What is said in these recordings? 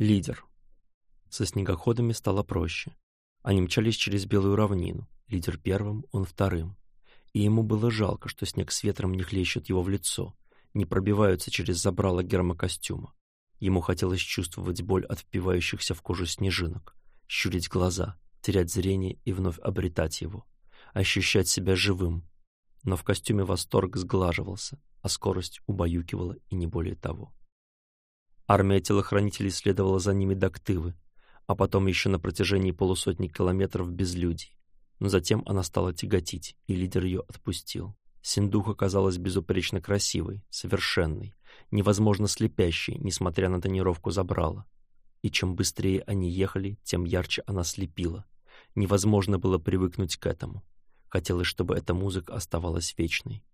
Лидер. Со снегоходами стало проще. Они мчались через белую равнину, лидер первым, он вторым. И ему было жалко, что снег с ветром не хлещет его в лицо, не пробиваются через забрало гермокостюма. Ему хотелось чувствовать боль от впивающихся в кожу снежинок, щурить глаза, терять зрение и вновь обретать его, ощущать себя живым. Но в костюме восторг сглаживался, а скорость убаюкивала и не более того. Армия телохранителей следовала за ними до Ктывы, а потом еще на протяжении полусотни километров без людей. Но затем она стала тяготить, и лидер ее отпустил. Синдух оказалась безупречно красивой, совершенной, невозможно слепящей, несмотря на тонировку забрала. И чем быстрее они ехали, тем ярче она слепила. Невозможно было привыкнуть к этому. Хотелось, чтобы эта музыка оставалась вечной.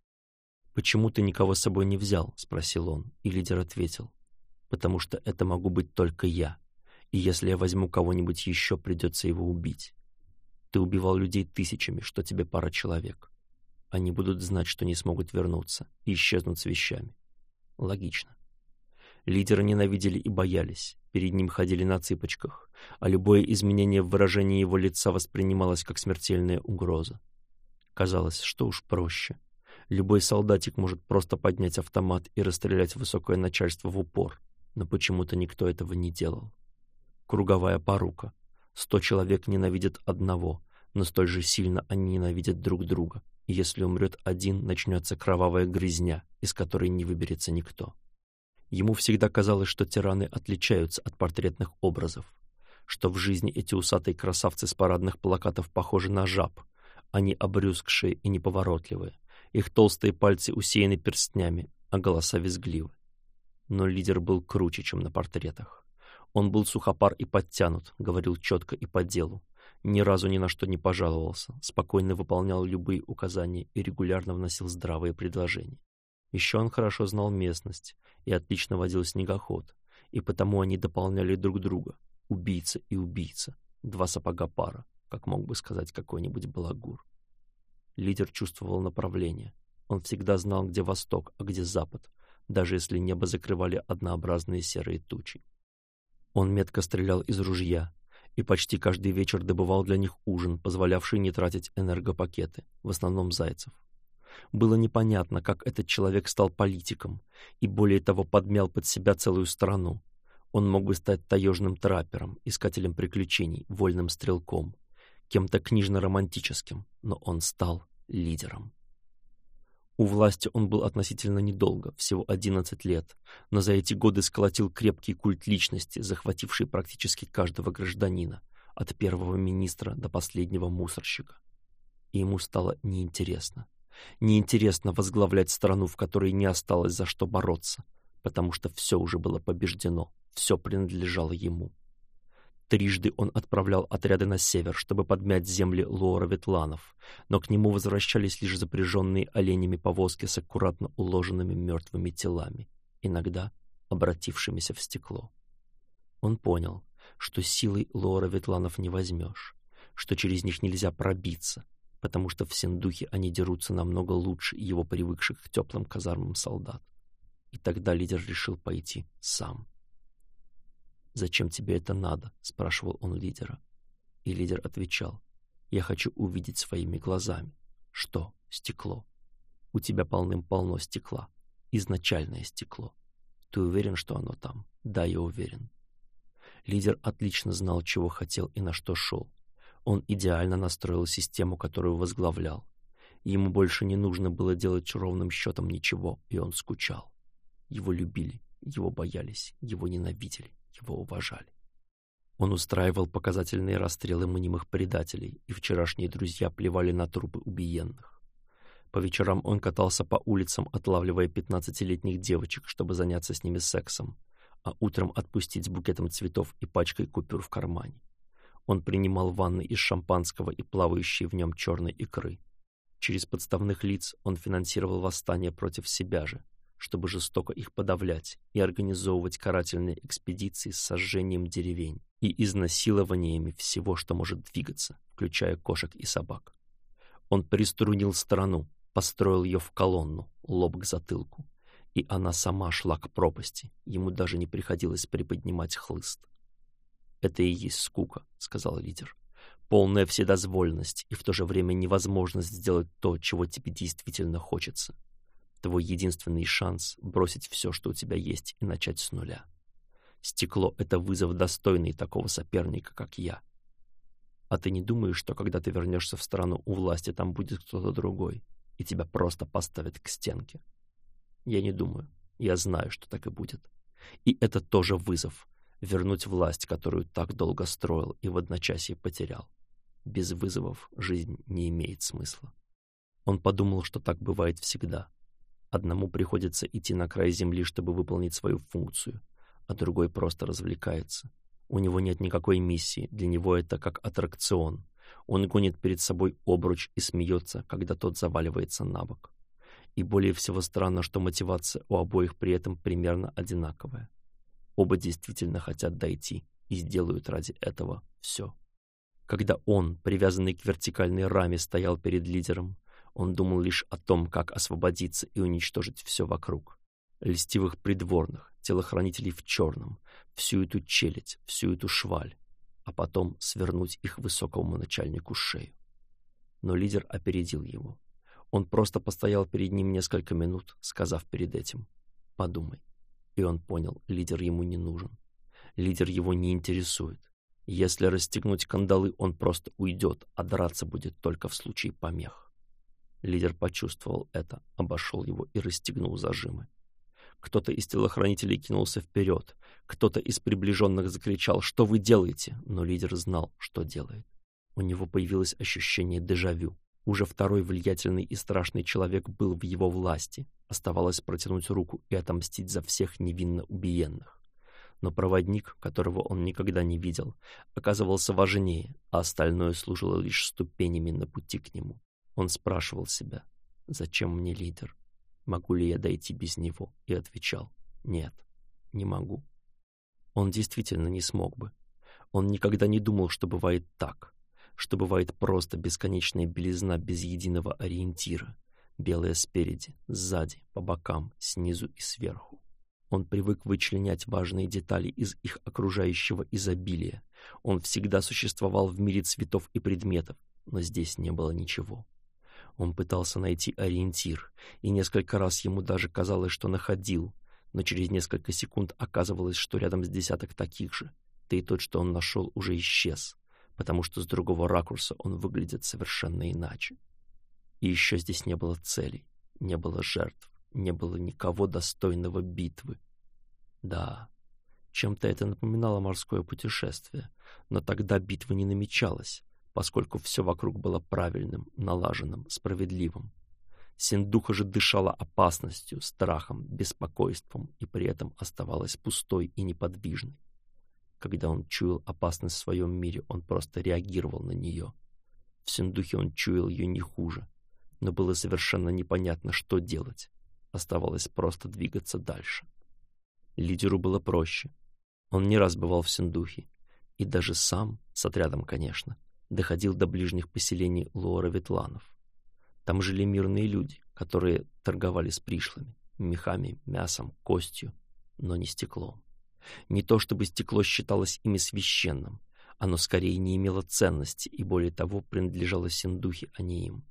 «Почему ты никого с собой не взял?» — спросил он, и лидер ответил потому что это могу быть только я. И если я возьму кого-нибудь еще, придется его убить. Ты убивал людей тысячами, что тебе пара человек. Они будут знать, что не смогут вернуться, и исчезнут с вещами. Логично. Лидеры ненавидели и боялись, перед ним ходили на цыпочках, а любое изменение в выражении его лица воспринималось как смертельная угроза. Казалось, что уж проще. Любой солдатик может просто поднять автомат и расстрелять высокое начальство в упор — но почему-то никто этого не делал. Круговая порука. Сто человек ненавидят одного, но столь же сильно они ненавидят друг друга. И если умрет один, начнется кровавая грызня, из которой не выберется никто. Ему всегда казалось, что тираны отличаются от портретных образов, что в жизни эти усатые красавцы с парадных плакатов похожи на жаб, они обрюзгшие и неповоротливые, их толстые пальцы усеяны перстнями, а голоса визгливы. Но лидер был круче, чем на портретах. Он был сухопар и подтянут, говорил четко и по делу. Ни разу ни на что не пожаловался, спокойно выполнял любые указания и регулярно вносил здравые предложения. Еще он хорошо знал местность и отлично водил снегоход, и потому они дополняли друг друга. Убийца и убийца, два сапога пара, как мог бы сказать какой-нибудь балагур. Лидер чувствовал направление. Он всегда знал, где восток, а где запад, даже если небо закрывали однообразные серые тучи. Он метко стрелял из ружья и почти каждый вечер добывал для них ужин, позволявший не тратить энергопакеты, в основном зайцев. Было непонятно, как этот человек стал политиком и, более того, подмял под себя целую страну. Он мог бы стать таежным траппером, искателем приключений, вольным стрелком, кем-то книжно-романтическим, но он стал лидером. У власти он был относительно недолго, всего 11 лет, но за эти годы сколотил крепкий культ личности, захвативший практически каждого гражданина, от первого министра до последнего мусорщика. И ему стало неинтересно. Неинтересно возглавлять страну, в которой не осталось за что бороться, потому что все уже было побеждено, все принадлежало ему. Трижды он отправлял отряды на север, чтобы подмять земли лора ветланов, но к нему возвращались лишь запряженные оленями повозки с аккуратно уложенными мертвыми телами, иногда обратившимися в стекло. Он понял, что силой лора ветланов не возьмешь, что через них нельзя пробиться, потому что в Синдухе они дерутся намного лучше его привыкших к теплым казармам солдат. И тогда лидер решил пойти сам. — «Зачем тебе это надо?» — спрашивал он лидера. И лидер отвечал, «Я хочу увидеть своими глазами». «Что? Стекло?» «У тебя полным-полно стекла. Изначальное стекло. Ты уверен, что оно там?» «Да, я уверен». Лидер отлично знал, чего хотел и на что шел. Он идеально настроил систему, которую возглавлял. Ему больше не нужно было делать ровным счетом ничего, и он скучал. Его любили, его боялись, его ненавидели его уважали. Он устраивал показательные расстрелы мнимых предателей, и вчерашние друзья плевали на трупы убиенных. По вечерам он катался по улицам, отлавливая пятнадцатилетних девочек, чтобы заняться с ними сексом, а утром отпустить с букетом цветов и пачкой купюр в кармане. Он принимал ванны из шампанского и плавающие в нем черной икры. Через подставных лиц он финансировал восстание против себя же, чтобы жестоко их подавлять и организовывать карательные экспедиции с сожжением деревень и изнасилованиями всего, что может двигаться, включая кошек и собак. Он приструнил страну, построил ее в колонну, лоб к затылку, и она сама шла к пропасти, ему даже не приходилось приподнимать хлыст. «Это и есть скука», — сказал лидер. «Полная вседозвольность и в то же время невозможность сделать то, чего тебе действительно хочется». Твой единственный шанс — бросить все, что у тебя есть, и начать с нуля. Стекло — это вызов, достойный такого соперника, как я. А ты не думаешь, что когда ты вернешься в страну у власти, там будет кто-то другой, и тебя просто поставят к стенке? Я не думаю. Я знаю, что так и будет. И это тоже вызов — вернуть власть, которую так долго строил и в одночасье потерял. Без вызовов жизнь не имеет смысла. Он подумал, что так бывает всегда — Одному приходится идти на край земли, чтобы выполнить свою функцию, а другой просто развлекается. У него нет никакой миссии, для него это как аттракцион. Он гонит перед собой обруч и смеется, когда тот заваливается на бок. И более всего странно, что мотивация у обоих при этом примерно одинаковая. Оба действительно хотят дойти и сделают ради этого все. Когда он, привязанный к вертикальной раме, стоял перед лидером, он думал лишь о том, как освободиться и уничтожить все вокруг. Листивых придворных, телохранителей в черном, всю эту челядь, всю эту шваль, а потом свернуть их высокому начальнику шею. Но лидер опередил его. Он просто постоял перед ним несколько минут, сказав перед этим «Подумай». И он понял, лидер ему не нужен. Лидер его не интересует. Если расстегнуть кандалы, он просто уйдет, а драться будет только в случае помех. Лидер почувствовал это, обошел его и расстегнул зажимы. Кто-то из телохранителей кинулся вперед, кто-то из приближенных закричал «Что вы делаете?», но лидер знал, что делает. У него появилось ощущение дежавю. Уже второй влиятельный и страшный человек был в его власти. Оставалось протянуть руку и отомстить за всех невинно убиенных. Но проводник, которого он никогда не видел, оказывался важнее, а остальное служило лишь ступенями на пути к нему. Он спрашивал себя, зачем мне лидер? Могу ли я дойти без него? И отвечал, нет, не могу. Он действительно не смог бы. Он никогда не думал, что бывает так, что бывает просто бесконечная белизна без единого ориентира, белая спереди, сзади, по бокам, снизу и сверху. Он привык вычленять важные детали из их окружающего изобилия. Он всегда существовал в мире цветов и предметов, но здесь не было ничего. Он пытался найти ориентир, и несколько раз ему даже казалось, что находил, но через несколько секунд оказывалось, что рядом с десяток таких же, да и тот, что он нашел, уже исчез, потому что с другого ракурса он выглядит совершенно иначе. И еще здесь не было целей, не было жертв, не было никого достойного битвы. Да, чем-то это напоминало морское путешествие, но тогда битва не намечалась, поскольку все вокруг было правильным, налаженным, справедливым. Синдуха же дышала опасностью, страхом, беспокойством и при этом оставалась пустой и неподвижной. Когда он чуял опасность в своем мире, он просто реагировал на нее. В Синдухе он чуял ее не хуже, но было совершенно непонятно, что делать. Оставалось просто двигаться дальше. Лидеру было проще. Он не раз бывал в Синдухе, и даже сам, с отрядом, конечно, доходил до ближних поселений Лора Ветланов. Там жили мирные люди, которые торговали с пришлыми, мехами, мясом, костью, но не стеклом. Не то чтобы стекло считалось ими священным, оно скорее не имело ценности и, более того, принадлежало синдухе, а не им.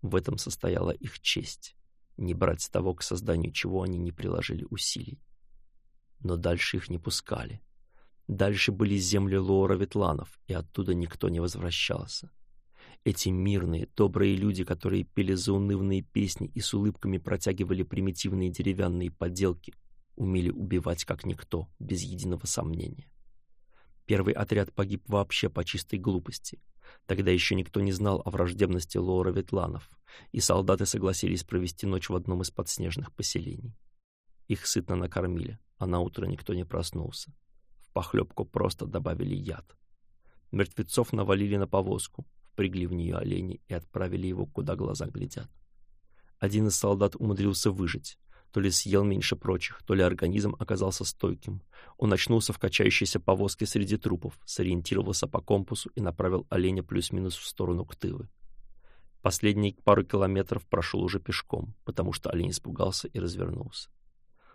В этом состояла их честь — не брать с того, к созданию чего они не приложили усилий. Но дальше их не пускали — Дальше были земли Лора Ветланов, и оттуда никто не возвращался. Эти мирные, добрые люди, которые пели заунывные песни и с улыбками протягивали примитивные деревянные поделки, умели убивать как никто, без единого сомнения. Первый отряд погиб вообще по чистой глупости. Тогда еще никто не знал о враждебности Лора Ветланов, и солдаты согласились провести ночь в одном из подснежных поселений. Их сытно накормили, а на утро никто не проснулся. Похлебку просто добавили яд. Мертвецов навалили на повозку, впрягли в нее оленей и отправили его, куда глаза глядят. Один из солдат умудрился выжить. То ли съел меньше прочих, то ли организм оказался стойким. Он очнулся в качающейся повозке среди трупов, сориентировался по компасу и направил оленя плюс-минус в сторону Ктывы. Последние пару километров прошел уже пешком, потому что олень испугался и развернулся.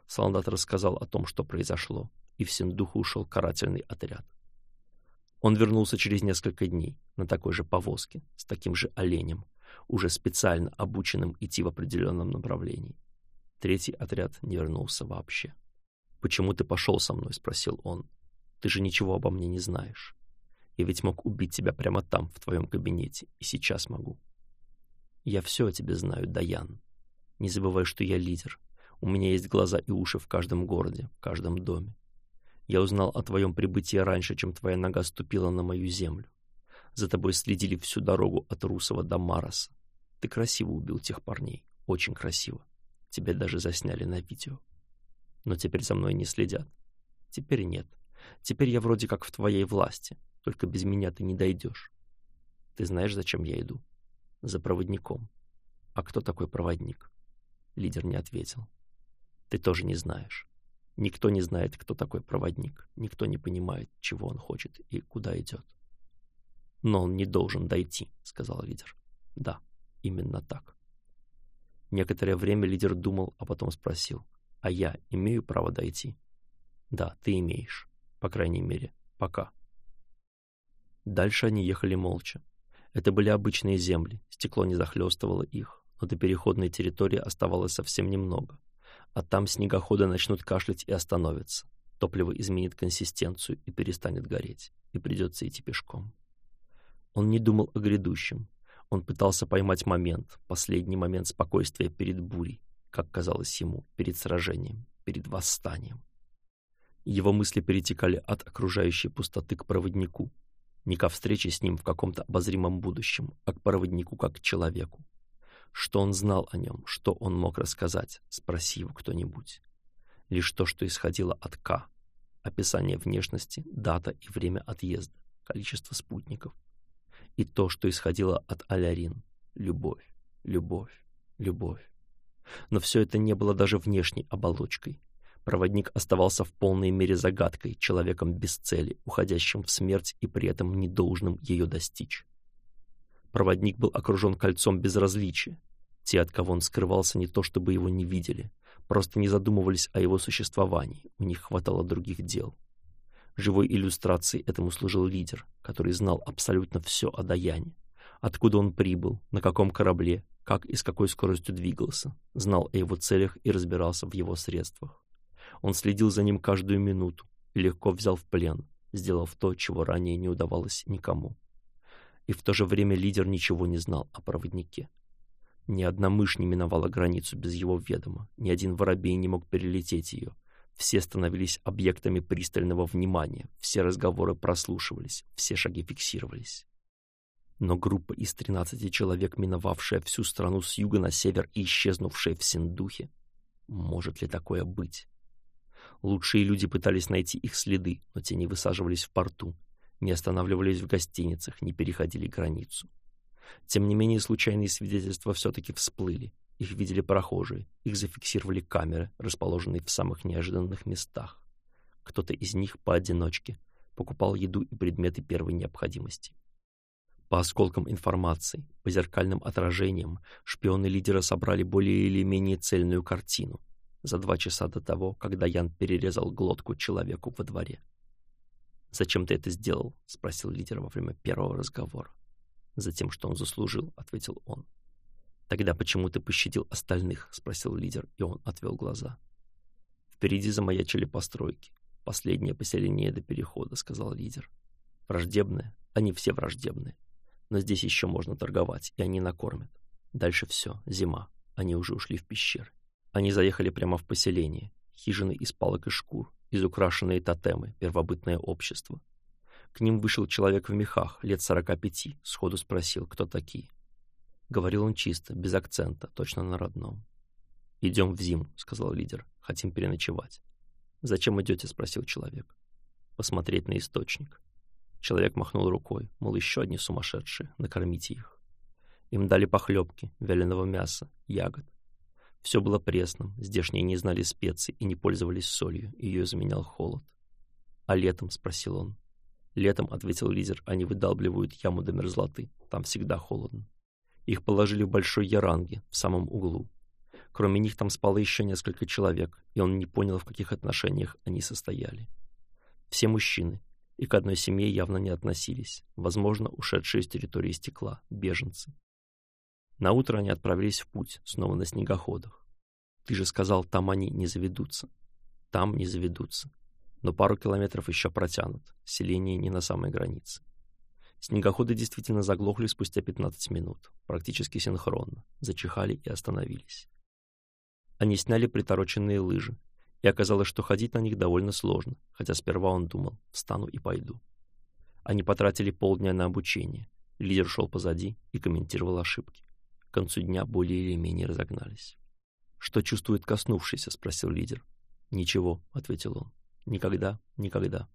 Солдат рассказал о том, что произошло, и в Синдуху ушел карательный отряд. Он вернулся через несколько дней на такой же повозке, с таким же оленем, уже специально обученным идти в определенном направлении. Третий отряд не вернулся вообще. «Почему ты пошел со мной?» — спросил он. «Ты же ничего обо мне не знаешь. Я ведь мог убить тебя прямо там, в твоем кабинете, и сейчас могу». «Я все о тебе знаю, Даян. Не забывай, что я лидер. У меня есть глаза и уши в каждом городе, в каждом доме. Я узнал о твоем прибытии раньше, чем твоя нога ступила на мою землю. За тобой следили всю дорогу от Русова до Мараса. Ты красиво убил тех парней, очень красиво. Тебя даже засняли на видео. Но теперь за мной не следят. Теперь нет. Теперь я вроде как в твоей власти, только без меня ты не дойдешь. Ты знаешь, зачем я иду? За проводником. А кто такой проводник? Лидер не ответил. Ты тоже не знаешь. Никто не знает, кто такой проводник, никто не понимает, чего он хочет и куда идет. «Но он не должен дойти», — сказал лидер. «Да, именно так». Некоторое время лидер думал, а потом спросил. «А я имею право дойти?» «Да, ты имеешь. По крайней мере, пока». Дальше они ехали молча. Это были обычные земли, стекло не захлестывало их, но до переходной территории оставалось совсем немного а там снегоходы начнут кашлять и остановятся. Топливо изменит консистенцию и перестанет гореть, и придется идти пешком. Он не думал о грядущем. Он пытался поймать момент, последний момент спокойствия перед бурей, как казалось ему, перед сражением, перед восстанием. Его мысли перетекали от окружающей пустоты к проводнику, не ко встрече с ним в каком-то обозримом будущем, а к проводнику как к человеку, что он знал о нем, что он мог рассказать, спроси его кто-нибудь. Лишь то, что исходило от К. Описание внешности, дата и время отъезда, количество спутников. И то, что исходило от Алярин. Любовь, любовь, любовь. Но все это не было даже внешней оболочкой. Проводник оставался в полной мере загадкой, человеком без цели, уходящим в смерть и при этом недолжным ее достичь. Проводник был окружен кольцом безразличия. Те, от кого он скрывался, не то чтобы его не видели, просто не задумывались о его существовании, у них хватало других дел. Живой иллюстрацией этому служил лидер, который знал абсолютно все о Даяне. Откуда он прибыл, на каком корабле, как и с какой скоростью двигался, знал о его целях и разбирался в его средствах. Он следил за ним каждую минуту легко взял в плен, сделав то, чего ранее не удавалось никому. И в то же время лидер ничего не знал о проводнике. Ни одна мышь не миновала границу без его ведома, ни один воробей не мог перелететь ее. Все становились объектами пристального внимания, все разговоры прослушивались, все шаги фиксировались. Но группа из 13 человек, миновавшая всю страну с юга на север и исчезнувшая в Синдухе, может ли такое быть? Лучшие люди пытались найти их следы, но те не высаживались в порту, не останавливались в гостиницах, не переходили границу. Тем не менее, случайные свидетельства все-таки всплыли. Их видели прохожие, их зафиксировали камеры, расположенные в самых неожиданных местах. Кто-то из них поодиночке покупал еду и предметы первой необходимости. По осколкам информации, по зеркальным отражениям, шпионы лидера собрали более или менее цельную картину за два часа до того, когда Ян перерезал глотку человеку во дворе. «Зачем ты это сделал?» — спросил лидер во время первого разговора. За тем, что он заслужил», — ответил он. «Тогда почему ты пощадил остальных?» — спросил лидер, и он отвел глаза. «Впереди замаячили постройки. Последнее поселение до перехода», — сказал лидер. «Враждебные? Они все враждебные. Но здесь еще можно торговать, и они накормят. Дальше все, зима. Они уже ушли в пещеры. Они заехали прямо в поселение. Хижины из палок и шкур, из украшенные тотемы, первобытное общество. К ним вышел человек в мехах, лет сорока пяти, сходу спросил, кто такие. Говорил он чисто, без акцента, точно на родном. «Идем в зиму», — сказал лидер, — «хотим переночевать». «Зачем идете?» — спросил человек. «Посмотреть на источник». Человек махнул рукой, мол, еще одни сумасшедшие, накормите их. Им дали похлебки, вяленого мяса, ягод. Все было пресным, здешние не знали специй и не пользовались солью, ее заменял холод. «А летом?» — спросил он. «Летом», — ответил лидер, — «они выдалбливают яму до мерзлоты, там всегда холодно». Их положили в большой яранге, в самом углу. Кроме них там спало еще несколько человек, и он не понял, в каких отношениях они состояли. Все мужчины, и к одной семье явно не относились, возможно, ушедшие с территории стекла, беженцы. На утро они отправились в путь, снова на снегоходах. Ты же сказал, там они не заведутся. Там не заведутся. Но пару километров еще протянут. Селение не на самой границе. Снегоходы действительно заглохли спустя 15 минут, практически синхронно, зачихали и остановились. Они сняли притороченные лыжи, и оказалось, что ходить на них довольно сложно, хотя сперва он думал «встану и пойду». Они потратили полдня на обучение, лидер шел позади и комментировал ошибки концу дня более или менее разогнались. «Что чувствует коснувшийся?» — спросил лидер. «Ничего», — ответил он. «Никогда, никогда.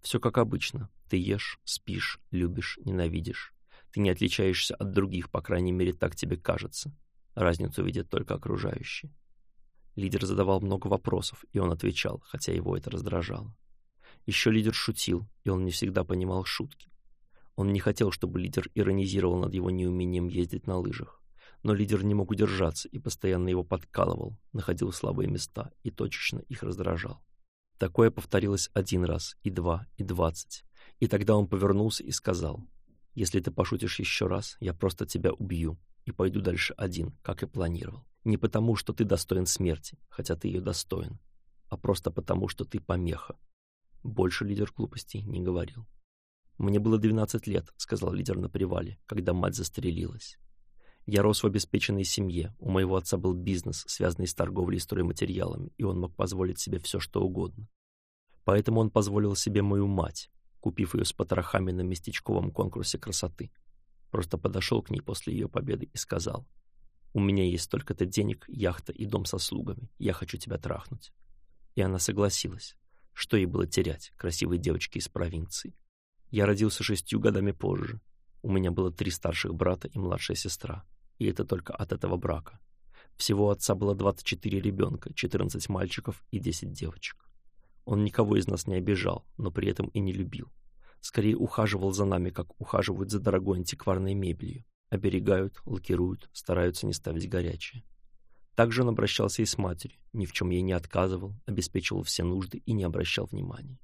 Все как обычно. Ты ешь, спишь, любишь, ненавидишь. Ты не отличаешься от других, по крайней мере, так тебе кажется. Разницу видят только окружающие». Лидер задавал много вопросов, и он отвечал, хотя его это раздражало. Еще лидер шутил, и он не всегда понимал шутки. Он не хотел, чтобы лидер иронизировал над его неумением ездить на лыжах но лидер не мог удержаться и постоянно его подкалывал, находил слабые места и точечно их раздражал. Такое повторилось один раз, и два, и двадцать. И тогда он повернулся и сказал, «Если ты пошутишь еще раз, я просто тебя убью и пойду дальше один, как и планировал. Не потому, что ты достоин смерти, хотя ты ее достоин, а просто потому, что ты помеха». Больше лидер глупостей не говорил. «Мне было 12 лет», — сказал лидер на привале, когда мать застрелилась. Я рос в обеспеченной семье, у моего отца был бизнес, связанный с торговлей стройматериалами, и он мог позволить себе все, что угодно. Поэтому он позволил себе мою мать, купив ее с потрохами на местечковом конкурсе красоты. Просто подошел к ней после ее победы и сказал, «У меня есть столько-то денег, яхта и дом со слугами, я хочу тебя трахнуть». И она согласилась. Что ей было терять, красивой девочке из провинции? Я родился шестью годами позже. У меня было три старших брата и младшая сестра и это только от этого брака. Всего отца было 24 ребенка, 14 мальчиков и 10 девочек. Он никого из нас не обижал, но при этом и не любил. Скорее ухаживал за нами, как ухаживают за дорогой антикварной мебелью. Оберегают, лакируют, стараются не ставить горячее. Также он обращался и с матерью, ни в чем ей не отказывал, обеспечивал все нужды и не обращал внимания.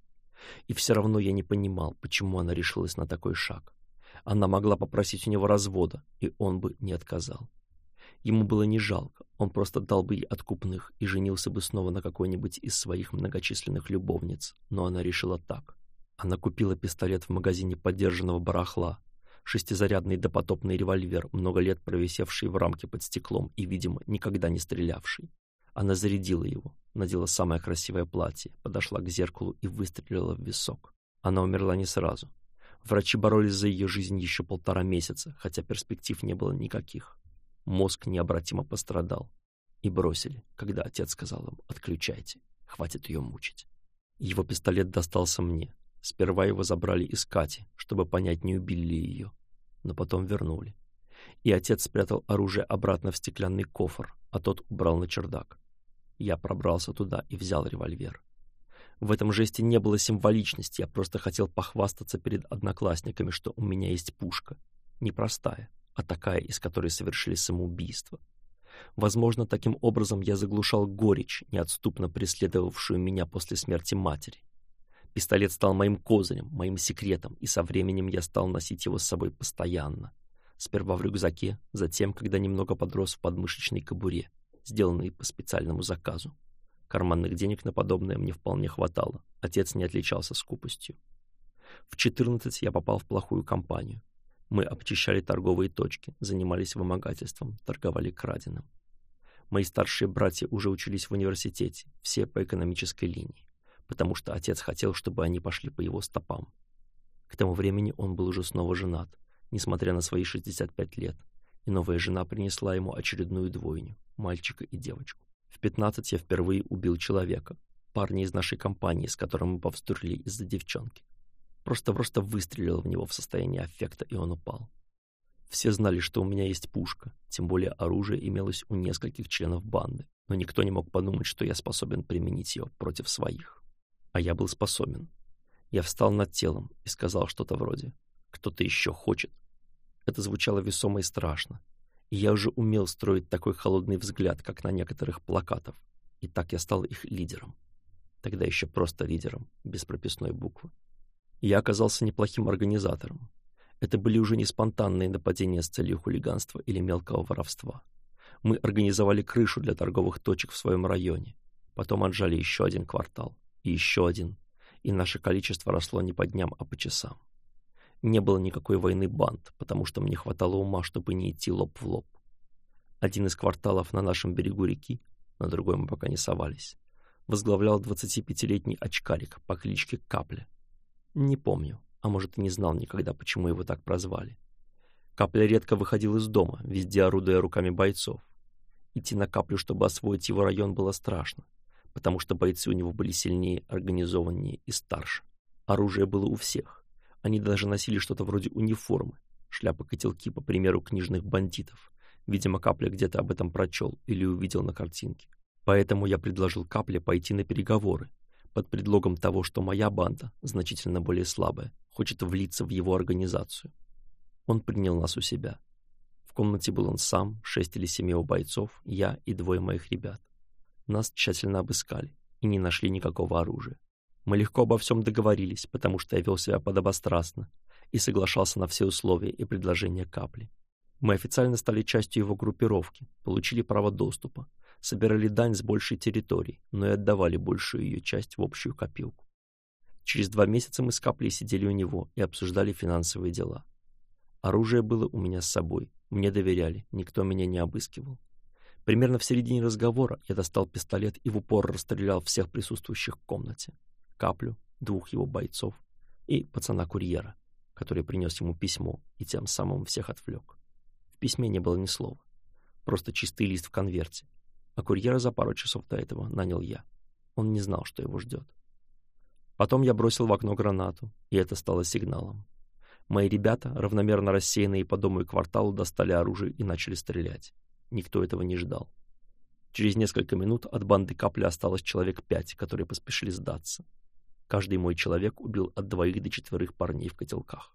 И все равно я не понимал, почему она решилась на такой шаг. Она могла попросить у него развода, и он бы не отказал. Ему было не жалко, он просто дал бы ей откупных и женился бы снова на какой-нибудь из своих многочисленных любовниц, но она решила так. Она купила пистолет в магазине подержанного барахла, шестизарядный допотопный револьвер, много лет провисевший в рамке под стеклом и, видимо, никогда не стрелявший. Она зарядила его, надела самое красивое платье, подошла к зеркалу и выстрелила в висок. Она умерла не сразу, Врачи боролись за ее жизнь еще полтора месяца, хотя перспектив не было никаких. Мозг необратимо пострадал. И бросили, когда отец сказал им «отключайте, хватит ее мучить». Его пистолет достался мне. Сперва его забрали из Кати, чтобы понять, не убили ли ее. Но потом вернули. И отец спрятал оружие обратно в стеклянный кофр, а тот убрал на чердак. Я пробрался туда и взял револьвер. В этом жесте не было символичности, я просто хотел похвастаться перед одноклассниками, что у меня есть пушка. не простая, а такая, из которой совершили самоубийство. Возможно, таким образом я заглушал горечь, неотступно преследовавшую меня после смерти матери. Пистолет стал моим козырем, моим секретом, и со временем я стал носить его с собой постоянно. Сперва в рюкзаке, затем, когда немного подрос в подмышечной кобуре, сделанной по специальному заказу. Карманных денег на подобное мне вполне хватало. Отец не отличался скупостью. В 14 я попал в плохую компанию. Мы обчищали торговые точки, занимались вымогательством, торговали краденым. Мои старшие братья уже учились в университете, все по экономической линии, потому что отец хотел, чтобы они пошли по его стопам. К тому времени он был уже снова женат, несмотря на свои 65 лет, и новая жена принесла ему очередную двойню, мальчика и девочку. В 15 я впервые убил человека, парня из нашей компании, с которым мы повздурили из-за девчонки. Просто-просто выстрелил в него в состоянии аффекта, и он упал. Все знали, что у меня есть пушка, тем более оружие имелось у нескольких членов банды, но никто не мог подумать, что я способен применить ее против своих. А я был способен. Я встал над телом и сказал что-то вроде «Кто-то еще хочет». Это звучало весомо и страшно, я уже умел строить такой холодный взгляд, как на некоторых плакатов, и так я стал их лидером. Тогда еще просто лидером, без прописной буквы. Я оказался неплохим организатором. Это были уже не спонтанные нападения с целью хулиганства или мелкого воровства. Мы организовали крышу для торговых точек в своем районе, потом отжали еще один квартал, и еще один, и наше количество росло не по дням, а по часам. Не было никакой войны банд, потому что мне хватало ума, чтобы не идти лоб в лоб. Один из кварталов на нашем берегу реки, на другой мы пока не совались, возглавлял 25-летний очкарик по кличке Капля. Не помню, а может и не знал никогда, почему его так прозвали. Капля редко выходил из дома, везде орудуя руками бойцов. Идти на Каплю, чтобы освоить его район, было страшно, потому что бойцы у него были сильнее, организованнее и старше. Оружие было у всех, они даже носили что-то вроде униформы, шляпы-котелки, по примеру книжных бандитов. Видимо, Капля где-то об этом прочел или увидел на картинке. Поэтому я предложил Капле пойти на переговоры, под предлогом того, что моя банда, значительно более слабая, хочет влиться в его организацию. Он принял нас у себя. В комнате был он сам, шесть или семь его бойцов, я и двое моих ребят. Нас тщательно обыскали и не нашли никакого оружия. Мы легко обо всем договорились, потому что я вел себя подобострастно и соглашался на все условия и предложения капли. Мы официально стали частью его группировки, получили право доступа, собирали дань с большей территории, но и отдавали большую ее часть в общую копилку. Через два месяца мы с каплей сидели у него и обсуждали финансовые дела. Оружие было у меня с собой, мне доверяли, никто меня не обыскивал. Примерно в середине разговора я достал пистолет и в упор расстрелял всех присутствующих в комнате каплю двух его бойцов и пацана-курьера, который принес ему письмо и тем самым всех отвлек. В письме не было ни слова, просто чистый лист в конверте, а курьера за пару часов до этого нанял я. Он не знал, что его ждет. Потом я бросил в окно гранату, и это стало сигналом. Мои ребята, равномерно рассеянные по дому и кварталу, достали оружие и начали стрелять. Никто этого не ждал. Через несколько минут от банды капля осталось человек пять, которые поспешили сдаться. Каждый мой человек убил от двоих до четверых парней в котелках.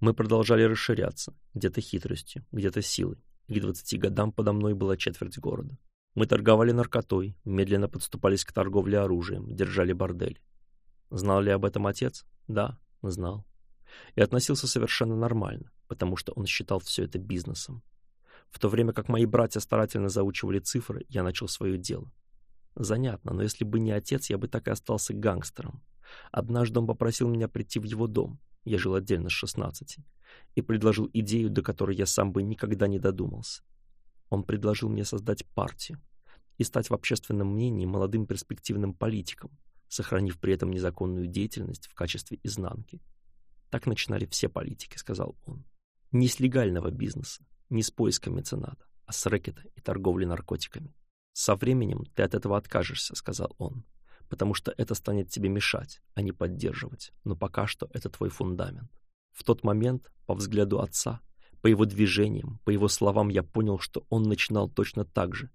Мы продолжали расширяться, где-то хитростью, где-то силой, и к двадцати годам подо мной была четверть города. Мы торговали наркотой, медленно подступались к торговле оружием, держали бордель. Знал ли об этом отец? Да, знал. И относился совершенно нормально, потому что он считал все это бизнесом. В то время как мои братья старательно заучивали цифры, я начал свое дело. Занятно, но если бы не отец, я бы так и остался гангстером. Однажды он попросил меня прийти в его дом, я жил отдельно с шестнадцати, и предложил идею, до которой я сам бы никогда не додумался. Он предложил мне создать партию и стать в общественном мнении молодым перспективным политиком, сохранив при этом незаконную деятельность в качестве изнанки. Так начинали все политики, сказал он. Не с легального бизнеса, не с поиска мецената, а с рэкета и торговли наркотиками. «Со временем ты от этого откажешься», — сказал он потому что это станет тебе мешать, а не поддерживать. Но пока что это твой фундамент. В тот момент, по взгляду отца, по его движениям, по его словам, я понял, что он начинал точно так же,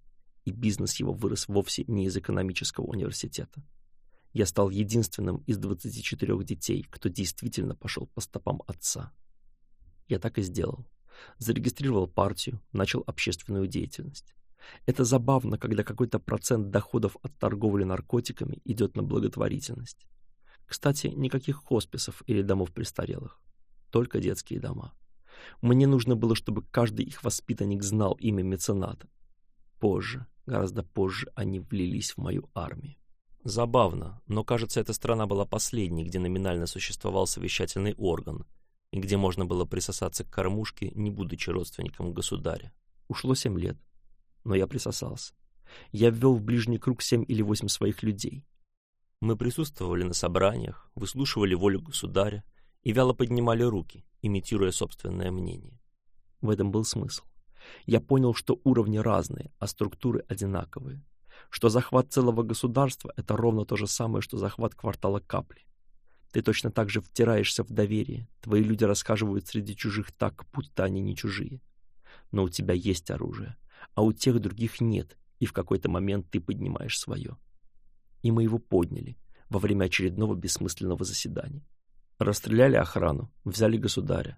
и бизнес его вырос вовсе не из экономического университета. Я стал единственным из 24 детей, кто действительно пошел по стопам отца. Я так и сделал. Зарегистрировал партию, начал общественную деятельность. Это забавно, когда какой-то процент доходов от торговли наркотиками идет на благотворительность. Кстати, никаких хосписов или домов престарелых. Только детские дома. Мне нужно было, чтобы каждый их воспитанник знал имя мецената. Позже, гораздо позже, они влились в мою армию. Забавно, но кажется, эта страна была последней, где номинально существовал совещательный орган, и где можно было присосаться к кормушке, не будучи родственником государя. Ушло семь лет но я присосался. Я ввел в ближний круг семь или восемь своих людей. Мы присутствовали на собраниях, выслушивали волю государя и вяло поднимали руки, имитируя собственное мнение. В этом был смысл. Я понял, что уровни разные, а структуры одинаковые. Что захват целого государства — это ровно то же самое, что захват квартала капли. Ты точно так же втираешься в доверие, твои люди рассказывают среди чужих так, будто они не чужие. Но у тебя есть оружие — а у тех других нет, и в какой-то момент ты поднимаешь свое. И мы его подняли во время очередного бессмысленного заседания. Расстреляли охрану, взяли государя.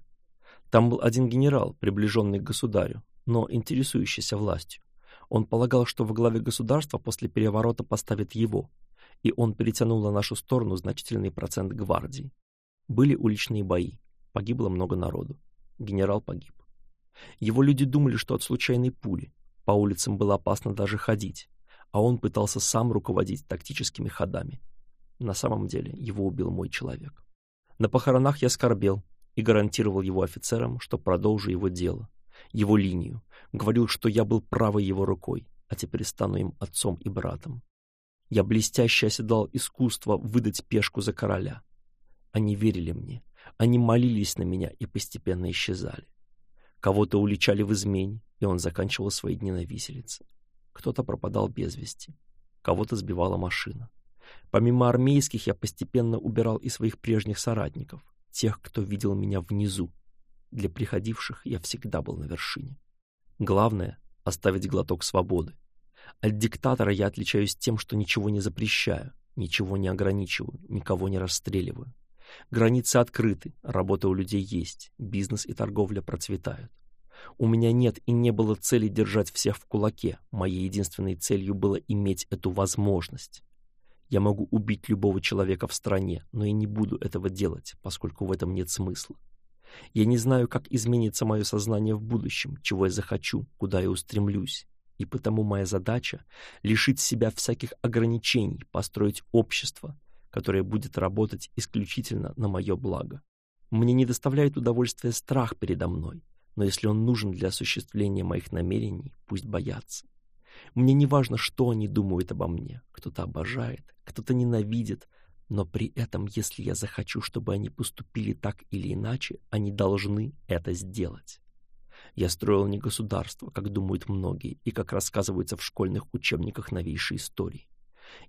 Там был один генерал, приближенный к государю, но интересующийся властью. Он полагал, что во главе государства после переворота поставят его, и он перетянул на нашу сторону значительный процент гвардии. Были уличные бои, погибло много народу. Генерал погиб. Его люди думали, что от случайной пули, по улицам было опасно даже ходить, а он пытался сам руководить тактическими ходами. На самом деле его убил мой человек. На похоронах я скорбел и гарантировал его офицерам, что продолжу его дело, его линию, говорил, что я был правой его рукой, а теперь стану им отцом и братом. Я блестяще оседал искусство выдать пешку за короля. Они верили мне, они молились на меня и постепенно исчезали. Кого-то уличали в измене, и он заканчивал свои дни на виселице. Кто-то пропадал без вести, кого-то сбивала машина. Помимо армейских я постепенно убирал и своих прежних соратников, тех, кто видел меня внизу. Для приходивших я всегда был на вершине. Главное — оставить глоток свободы. От диктатора я отличаюсь тем, что ничего не запрещаю, ничего не ограничиваю, никого не расстреливаю. Границы открыты, работа у людей есть, бизнес и торговля процветают. У меня нет и не было цели держать всех в кулаке. Моей единственной целью было иметь эту возможность. Я могу убить любого человека в стране, но я не буду этого делать, поскольку в этом нет смысла. Я не знаю, как изменится мое сознание в будущем, чего я захочу, куда я устремлюсь. И потому моя задача — лишить себя всяких ограничений, построить общество, которая будет работать исключительно на мое благо. Мне не доставляет удовольствия страх передо мной, но если он нужен для осуществления моих намерений, пусть боятся. Мне не важно, что они думают обо мне. Кто-то обожает, кто-то ненавидит, но при этом, если я захочу, чтобы они поступили так или иначе, они должны это сделать. Я строил не государство, как думают многие и как рассказывается в школьных учебниках новейшей истории.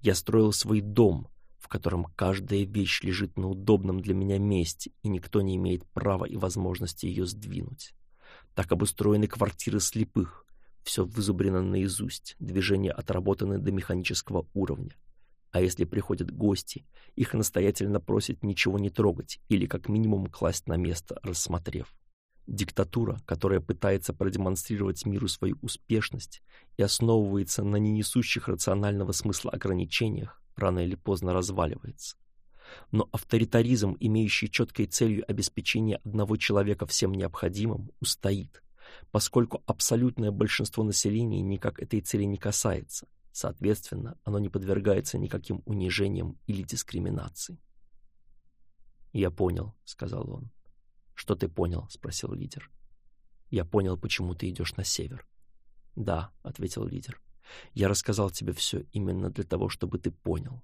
Я строил свой дом, в котором каждая вещь лежит на удобном для меня месте, и никто не имеет права и возможности ее сдвинуть. Так обустроены квартиры слепых, все вызубрено наизусть, движения отработаны до механического уровня. А если приходят гости, их настоятельно просят ничего не трогать или как минимум класть на место, рассмотрев. Диктатура, которая пытается продемонстрировать миру свою успешность и основывается на ненесущих рационального смысла ограничениях, рано или поздно разваливается. Но авторитаризм, имеющий четкой целью обеспечение одного человека всем необходимым, устоит, поскольку абсолютное большинство населения никак этой цели не касается, соответственно, оно не подвергается никаким унижениям или дискриминации. «Я понял», — сказал он. «Что ты понял?» — спросил лидер. «Я понял, почему ты идешь на север». «Да», — ответил лидер. Я рассказал тебе все именно для того, чтобы ты понял.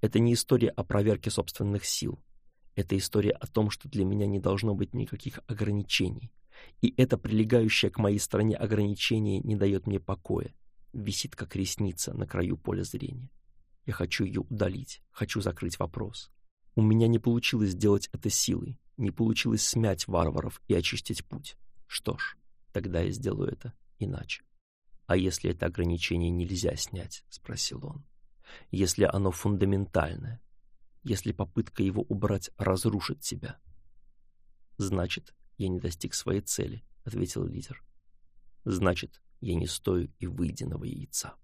Это не история о проверке собственных сил. Это история о том, что для меня не должно быть никаких ограничений. И это прилегающее к моей стране ограничение не дает мне покоя. Висит как ресница на краю поля зрения. Я хочу ее удалить, хочу закрыть вопрос. У меня не получилось сделать это силой, не получилось смять варваров и очистить путь. Что ж, тогда я сделаю это иначе. «А если это ограничение нельзя снять?» — спросил он. «Если оно фундаментальное, если попытка его убрать разрушит тебя?» «Значит, я не достиг своей цели», — ответил лидер. «Значит, я не стою и выеденного яйца».